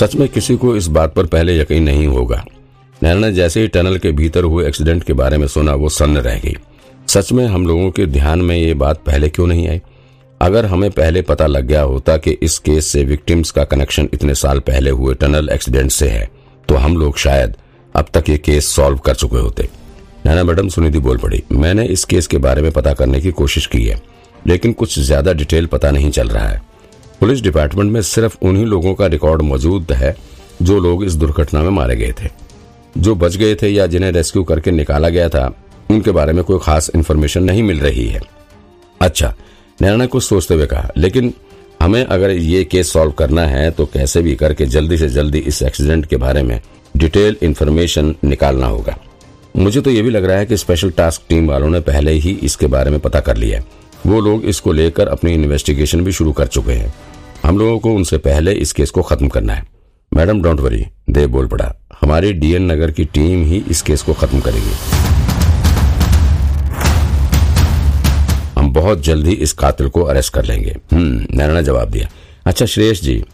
सच में किसी को इस बात पर पहले यकीन नहीं होगा। नैना ने जैसे ही टनल के भीतर हुए एक्सीडेंट के बारे में सुना, वो सन्न रह गई। सच में हम लोगों के ध्यान में ये बात पहले क्यों नहीं आई? अगर हमें पहले पता लग गया होता कि इस केस से विक्टिम्स का कनेक्शन इतने साल पहले हुए टनल एक्सीडेंट से है तो हम लोग शायद अब तक ये केस सॉल्व कर चुके होते। नैना मैडम, सुनिधि बोल पड़ी, मैंने इस केस के बारे में पता करने की कोशिश की है, लेकिन कुछ ज़्यादा डिटेल पता नहीं चल रहा है। पुलिस डिपार्टमेंट में सिर्फ़ उन्हीं लोगों का रिकॉर्ड मौजूद है, जो लोग इस दुर्घटना में मारे गए थे। जो बच गए थे या जिन्हें रेस्क्यू करके निकाला गया था, उनके बारे में कोई खास इन्फॉर्मेशन नहीं मिल रही है। अच्छा नैना ने कुछ सोचते हुए कहा, लेकिन हमें अगर ये केस सॉल्व करना है तो कैसे भी करके जल्दी से जल्दी इस एक्सीडेंट के बारे में डिटेल इन्फॉर्मेशन निकालना होगा। मुझे तो ये भी लग रहा है कि स्पेशल टास्क टीम वालों ने पहले ही इसके बारे में पता कर लिया है। वो लोग इसको लेकर अपनी इन्वेस्टिगेशन भी शुरू कर चुके हैं। हम लोगों को उनसे पहले इस केस को खत्म करना है। मैडम डोंट वरी देव बोल पड़ा। हमारी डीएन नगर की टीम ही इस केस को खत्म करेगी। हम बहुत जल्दी इस कातिल को अरेस्ट कर लेंगे। हम्म नैना ने जवाब दिया। अच्छा श्रेयस जी,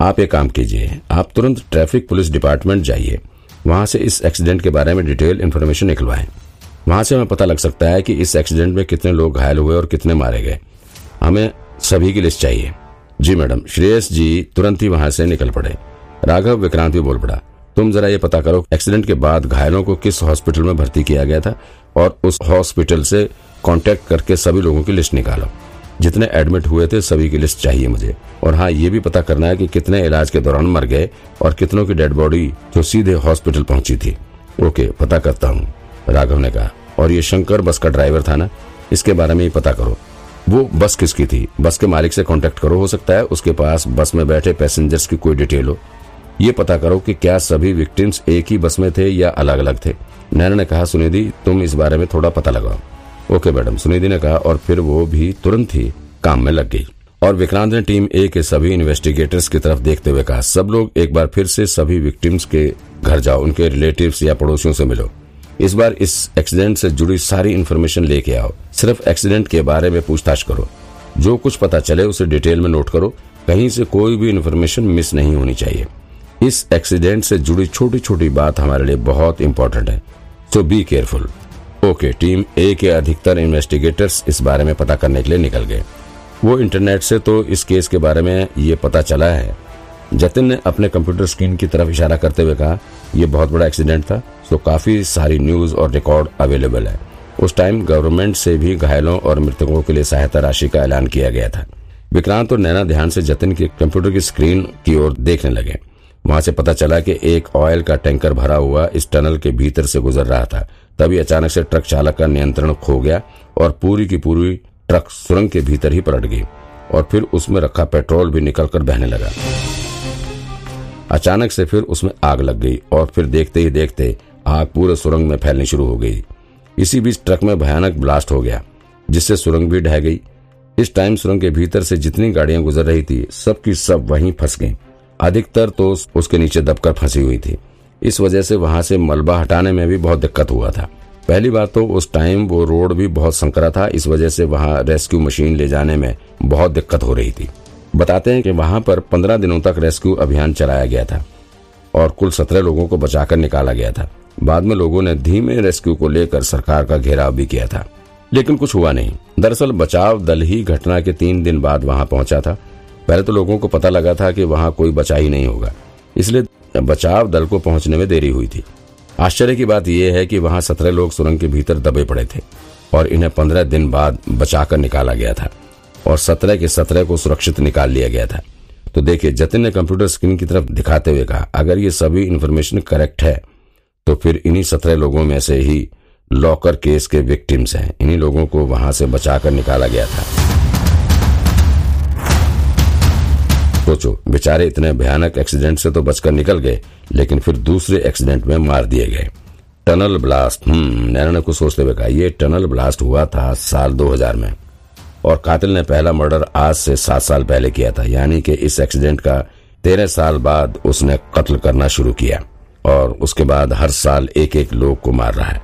आप एक काम कीजिए। आप तुरंत ट्रैफ़िक पुलिस डिपार्टमेंट जाइए। वहाँ से इस एक्सीडेंट के बारे में डिटेल इन्फॉर्मेशन निकलवाएँ। वहाँ से हमें पता लग सकता है कि इस एक्सीडेंट में कितने लोग घायल हुए और कितने मारे गए। हमें सभी की लिस्ट चाहिए। जी मैडम, श्रेयस जी तुरंत ही वहाँ से निकल पड़े। राघव विक्रांत भी बोल पड़ा, तुम जरा ये पता करो, एक्सीडेंट के बाद घायलों को किस हॉस्पिटल में भर्ती किया गया था? और उस हॉस्पिटल से कांटेक्ट करके सभी लोगों की लिस्ट निकालो। जितने एडमिट हुए थे, सभी की लिस्ट चाहिए मुझे। और हाँ ये भी पता करना है कि कितने इलाज के दौरान मर गए और कितनों की डेड बॉडी जो सीधे हॉस्पिटल पहुँची थी। ओके, पता करता हूँ, राघव ने कहा। और ये शंकर बस का ड्राइवर था ना? इसके बारे में ही पता करो। वो बस किसकी थी? बस के मालिक से कांटेक्ट करो, हो सकता है उसके पास बस में बैठे पैसेंजर्स की कोई डिटेल हो। ये पता करो कि क्या सभी विक्टिम्स एक ही बस में थे या अलग अलग थे। नैना ने कहा, सुनिधि, तुम इस बारे में थोड़ा पता लगाओ। ओके मैडम, सुनिधि ने कहा, और फिर वो भी तुरंत ही काम में लग गई। और विक्रांत ने टीम ए के सभी इन्वेस्टिगेटर्स की तरफ़ देखते हुए कहा, सब लोग एक बार फिर से सभी विक्टिम्स के घर जाओ, उनके रिलेटिव्स या पड़ोसियों से मिलो। इस बार इस एक्सीडेंट से जुड़ी सारी इन्फॉर्मेशन लेके आओ। सिर्फ़ एक्सीडेंट के बारे में पूछताछ करो। जो कुछ पता चले उसे डिटेल में नोट करो। कहीं से कोई भी इन्फॉर्मेशन मिस नहीं होनी चाहिए। इस एक्सीडेंट से जुड़ी छोटी छोटी बात हमारे लिए बहुत इंपॉर्टेंट है। So be careful okay team A के अधिकतर इन्वेस्टिगेटर्स इस बारे में पता करने के लिए निकल गए। वो इंटरनेट से तो इस केस के बारे में ये पता चला है। जतिन ने अपने कंप्यूटर स्क्रीन की तरफ़ इशारा करते हुए कहा यह बहुत बड़ा एक्सीडेंट था तो काफ़ी सारी न्यूज़ और रिकॉर्ड अवेलेबल है। उस टाइम गवर्नमेंट से भी घायलों और मृतकों के लिए सहायता राशि का ऐलान किया गया था। विक्रांत और नैना ध्यान से जतिन के कंप्यूटर की स्क्रीन की ओर देखने लगे। वहाँ से पता चला कि एक ऑयल का टैंकर भरा हुआ इस टनल के भीतर से गुजर रहा था। तभी अचानक से ट्रक चालक का नियंत्रण खो गया और पूरी की पूरी ट्रक सुरंग के भीतर ही पलट गई और फिर उसमें रखा पेट्रोल भी निकलकर बहने लगा। अचानक से फिर उसमें आग लग गई और फिर देखते ही देखते आग पूरे सुरंग में फैलनी शुरू हो गई। इसी बीच ट्रक में भयानक ब्लास्ट हो गया, जिससे सुरंग भी ढह गई। इस टाइम सुरंग के भीतर से जितनी गाड़ियाँ गुजर रही थी, सबकी सब वहीं फंस गईं। अधिकतर तो उसके नीचे दबकर फंसी हुई थी। इस वजह से वहाँ से मलबा हटाने में भी बहुत दिक्कत हुआ था। पहली बात तो उस टाइम वो रोड भी बहुत संकरा था, इस वजह से वहाँ रेस्क्यू मशीन ले जाने में बहुत दिक्कत हो रही थी। बताते हैं कि वहाँ पर पंद्रह दिनों तक रेस्क्यू अभियान चलाया गया था और कुल सत्रह लोगों को बचाकर निकाला गया था। बाद में लोगों ने धीमे रेस्क्यू को लेकर सरकार का घेराव भी किया था। लेकिन कुछ हुआ नहीं। दरअसल बचाव दल ही घटना के तीन दिन बाद वहाँ पहुँचा था। पहले तो लोगों को पता लगा था कि वहाँ कोई बचा ही नहीं होगा। इसलिए बचाव दल को पहुँचने में देरी हुई थी। आश्चर्य की बात यह है कि वहाँ सत्रह लोग सुरंग के भीतर दबे पड़े थे और इन्हें पंद्रह दिन बाद बचाकर निकाला गया था। और सत्रह के सत्रह को सुरक्षित निकाल लिया गया था। तो देखिए, जतिन ने कंप्यूटर स्क्रीन की तरफ़ दिखाते हुए कहा, अगर ये सभी इन्फॉर्मेशन करेक्ट है तो फिर इन्हीं सत्रह लोगों में से ही लॉकर केस के विक्टिम्स हैं। इन्हीं लोगों को वहाँ से बचाकर निकाला गया था। सोचो, बेचारे इतने भयानक एक्सीडेंट से तो बचकर निकल गए, लेकिन फिर दूसरे एक्सीडेंट में मार दिए गए। टनल ब्लास्ट हम्म नैना ने कुछ सोचते हुए कहा यह टनल ब्लास्ट हुआ था साल 2000 में। और कातिल ने पहला मर्डर आज से सात साल पहले किया था, यानी कि इस एक्सीडेंट का तेरह साल बाद उसने कत्ल करना शुरू किया और उसके बाद हर साल एक एक लोग को मार रहा है।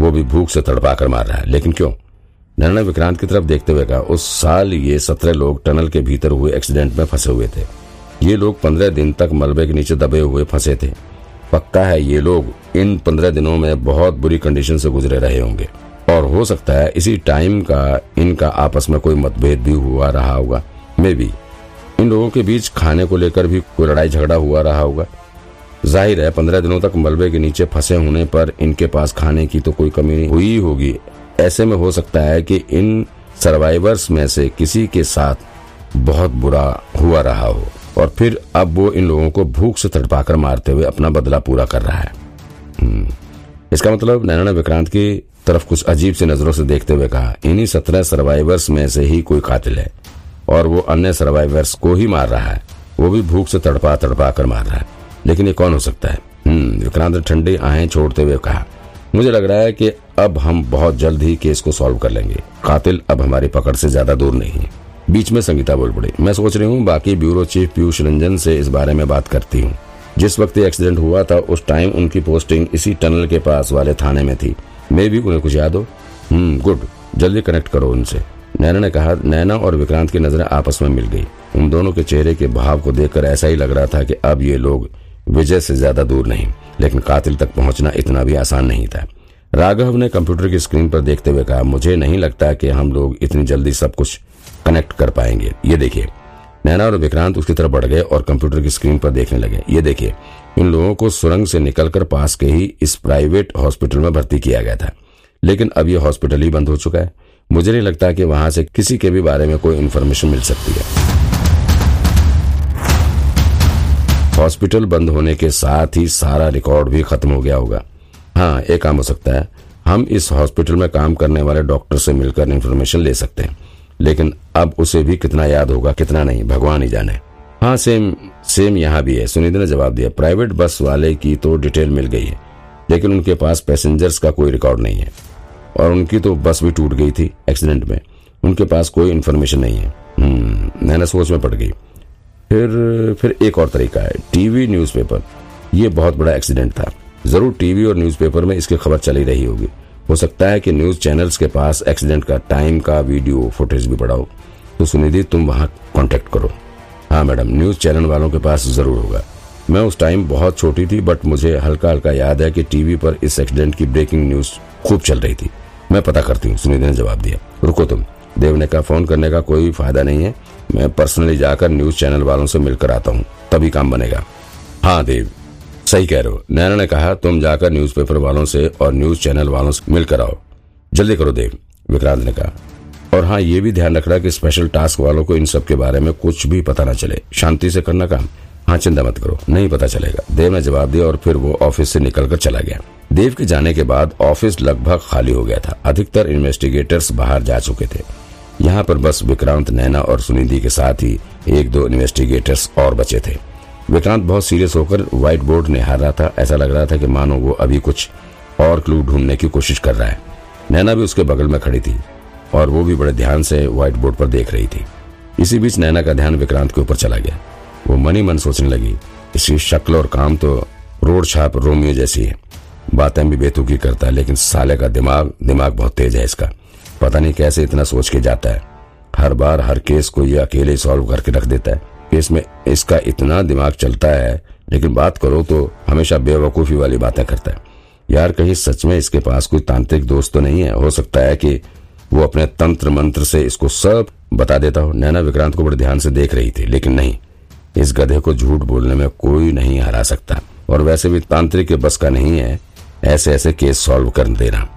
वो भी भूख से तड़पा कर मार रहा है। लेकिन क्यों? नैना विक्रांत की तरफ़ देखते हुए कहा, उस साल ये सत्रह लोग टनल के भीतर हुए एक्सीडेंट में फंसे हुए थे। ये लोग पंद्रह दिन तक मलबे के नीचे दबे हुए फंसे थे। पक्का है ये लोग इन पंद्रह दिनों में बहुत बुरी कंडीशन से गुजरे रहे होंगे। और हो सकता है इसी टाइम का इनका आपस में कोई मतभेद भी हुआ रहा होगा। मे बी इन लोगों के बीच खाने को लेकर भी कोई लड़ाई झगड़ा हुआ रहा होगा। ज़ाहिर है पंद्रह दिनों तक मलबे के नीचे फंसे होने पर इनके पास खाने की तो कोई कमी हुई होगी। ऐसे में हो सकता है कि इन सर्वाइवर्स में से किसी के साथ बहुत बुरा हुआ रहा हो और फिर अब वो इन लोगों को भूख से तड़पाकर मारते हुए अपना बदला पूरा कर रहा है। हम्म, इसका मतलब नैना विक्रांत की तरफ़ कुछ अजीब सी नज़रों से देखते हुए कहा इन्हीं सत्रह सर्वाइवर्स में से ही कोई कातिल है और वो अन्य सर्वाइवर्स को ही मार रहा है। वो भी भूख से तड़पा तड़पा कर मार रहा है। लेकिन ये कौन हो सकता है? हम्म, विक्रांत ठंडी आहें छोड़ते हुए कहा मुझे लग रहा है कि अब हम बहुत जल्द ही केस को सॉल्व कर लेंगे। कातिल अब हमारी पकड़ से ज़्यादा दूर नहीं है। बीच में संगीता बोल पड़ी मैं सोच रही हूँ बाकी ब्यूरो चीफ पीयूष रंजन से इस बारे में बात करती हूँ। जिस वक्त एक्सीडेंट हुआ था उस टाइम उनकी पोस्टिंग इसी टनल के पास वाले थाने में थी। मे भी उन्हें कुछ याद हो। हम्म गुड। जल्दी कनेक्ट करो उनसे। नैना ने कहा, नैना और विक्रांत की नज़रें आपस में मिल गई। उन दोनों के चेहरे के भाव को देखकर ऐसा ही लग रहा था कि अब ये लोग विजय से ज़्यादा दूर नहीं, लेकिन कातिल तक पहुँचना इतना भी आसान नहीं था। राघव ने कंप्यूटर की स्क्रीन पर देखते हुए कहा, मुझे नहीं लगता कि हम लोग इतनी जल्दी सब कुछ कनेक्ट कर पाएँगे। ये देखिए। नैना और विक्रांत उसकी तरफ़ बढ़ गए और कंप्यूटर की स्क्रीन पर देखने लगे। ये देखिए इन लोगों को सुरंग से निकलकर पास के ही इस प्राइवेट हॉस्पिटल में भर्ती किया गया था। लेकिन अब ये हॉस्पिटल ही बंद हो चुका है। मुझे नहीं लगता कि वहाँ से किसी के भी बारे में कोई इन्फॉर्मेशन मिल सकती है। हॉस्पिटल बंद होने के साथ ही सारा रिकॉर्ड भी खत्म हो गया होगा। हाँ एक काम हो सकता है। हम इस हॉस्पिटल में काम करने वाले डॉक्टर से मिलकर इन्फॉर्मेशन ले सकते हैं। लेकिन अब उसे भी कितना याद होगा, कितना नहीं, भगवान ही जाने। हाँ सेम सेम यहाँ भी है। सुनिधि ने जवाब दिया प्राइवेट बस वाले की तो डिटेल मिल गई है लेकिन उनके पास पैसेंजर्स का कोई रिकॉर्ड नहीं है। और उनकी तो बस भी टूट गई थी एक्सीडेंट में। उनके पास कोई इन्फॉर्मेशन नहीं है। हम्म, नैना सोच में पड़ गई। फिर फिर एक और तरीका है टीवी न्यूज़पेपर ये बहुत बड़ा एक्सीडेंट था। ज़रूर टीवी और न्यूज़पेपर में इसकी खबर चली रही होगी। हो सकता है कि न्यूज़ चैनल्स के पास एक्सीडेंट का टाइम का वीडियो फुटेज भी पड़ा हो। तो सुनिधि तुम वहाँ कॉन्टेक्ट करो। हाँ मैडम, न्यूज़ चैनल वालों के पास ज़रूर होगा। मैं उस टाइम बहुत छोटी थी, बट मुझे हल्का हल्का याद है कि टीवी पर इस एक्सीडेंट की ब्रेकिंग न्यूज़ खूब चल रही थी। मैं पता करती हूँ सुनिधि ने जवाब दिया। रुको तुम देव ने कहा फ़ोन करने का कोई फ़ायदा नहीं है। मैं पर्सनली जाकर न्यूज़ चैनल वालों से मिलकर आता हूँ, तभी काम बनेगा। हाँ देव, सही कह रहे हो। नैना ने कहा, तुम जाकर न्यूज़पेपर वालों से और न्यूज़ चैनल वालों से मिलकर आओ। जल्दी करो देव, विक्रांत ने कहा। और हाँ ये भी ध्यान रखना कि स्पेशल टास्क वालों को इन सब के बारे में कुछ भी पता न चले। शांति से करना काम? हाँ चिंता मत करो, नहीं पता चलेगा। देव ने जवाब दिया और फिर वो ऑफ़िस से निकलकर चला गया। देव के जाने के बाद ऑफ़िस लगभग खाली हो गया था। अधिकतर इन्वेस्टिगेटर्स बाहर जा चुके थे। यहाँ पर बस विक्रांत, नैना और सुनिधि के साथ ही एक दो इन्वेस्टिगेटर्स और बचे थे। विक्रांत बहुत सीरियस होकर व्हाइट बोर्ड निहार रहा था। ऐसा लग रहा था कि मानो वो अभी कुछ और क्लू ढूँढने की कोशिश कर रहा है। नैना भी उसके बगल में खड़ी थी। और वो भी बड़े ध्यान से व्हाइट बोर्ड पर देख रही थी। इसी बीच नैना का ध्यान विक्रांत के ऊपर चला गया। वो मनी मन सोचने लगी, इसकी शक्ल और काम तो रोड छाप रोमियो जैसी है। बातें भी बेतुकी करता है, लेकिन साले का दिमाग दिमाग बहुत तेज है इसका। पता नहीं कैसे इतना सोच के जाता है। हर बार, हर केस को ये अकेले सॉल्व करके रख देता है। कि इसमें इसका इतना दिमाग चलता है, लेकिन बात करो तो हमेशा बेवकूफ़ी वाली बातें करता है। यार कहीं सच में इसके पास कोई तांत्रिक दोस्त तो नहीं है? हो सकता है कि वो अपने तंत्र मंत्र से इसको सब बता देता हो। नैना विक्रांत को बड़े ध्यान से देख रही थी, लेकिन नहीं। इस गधे को झूठ बोलने में कोई नहीं हरा सकता। और वैसे भी तांत्रिक के बस का नहीं है ऐसे ऐसे केस सॉल्व कर देना।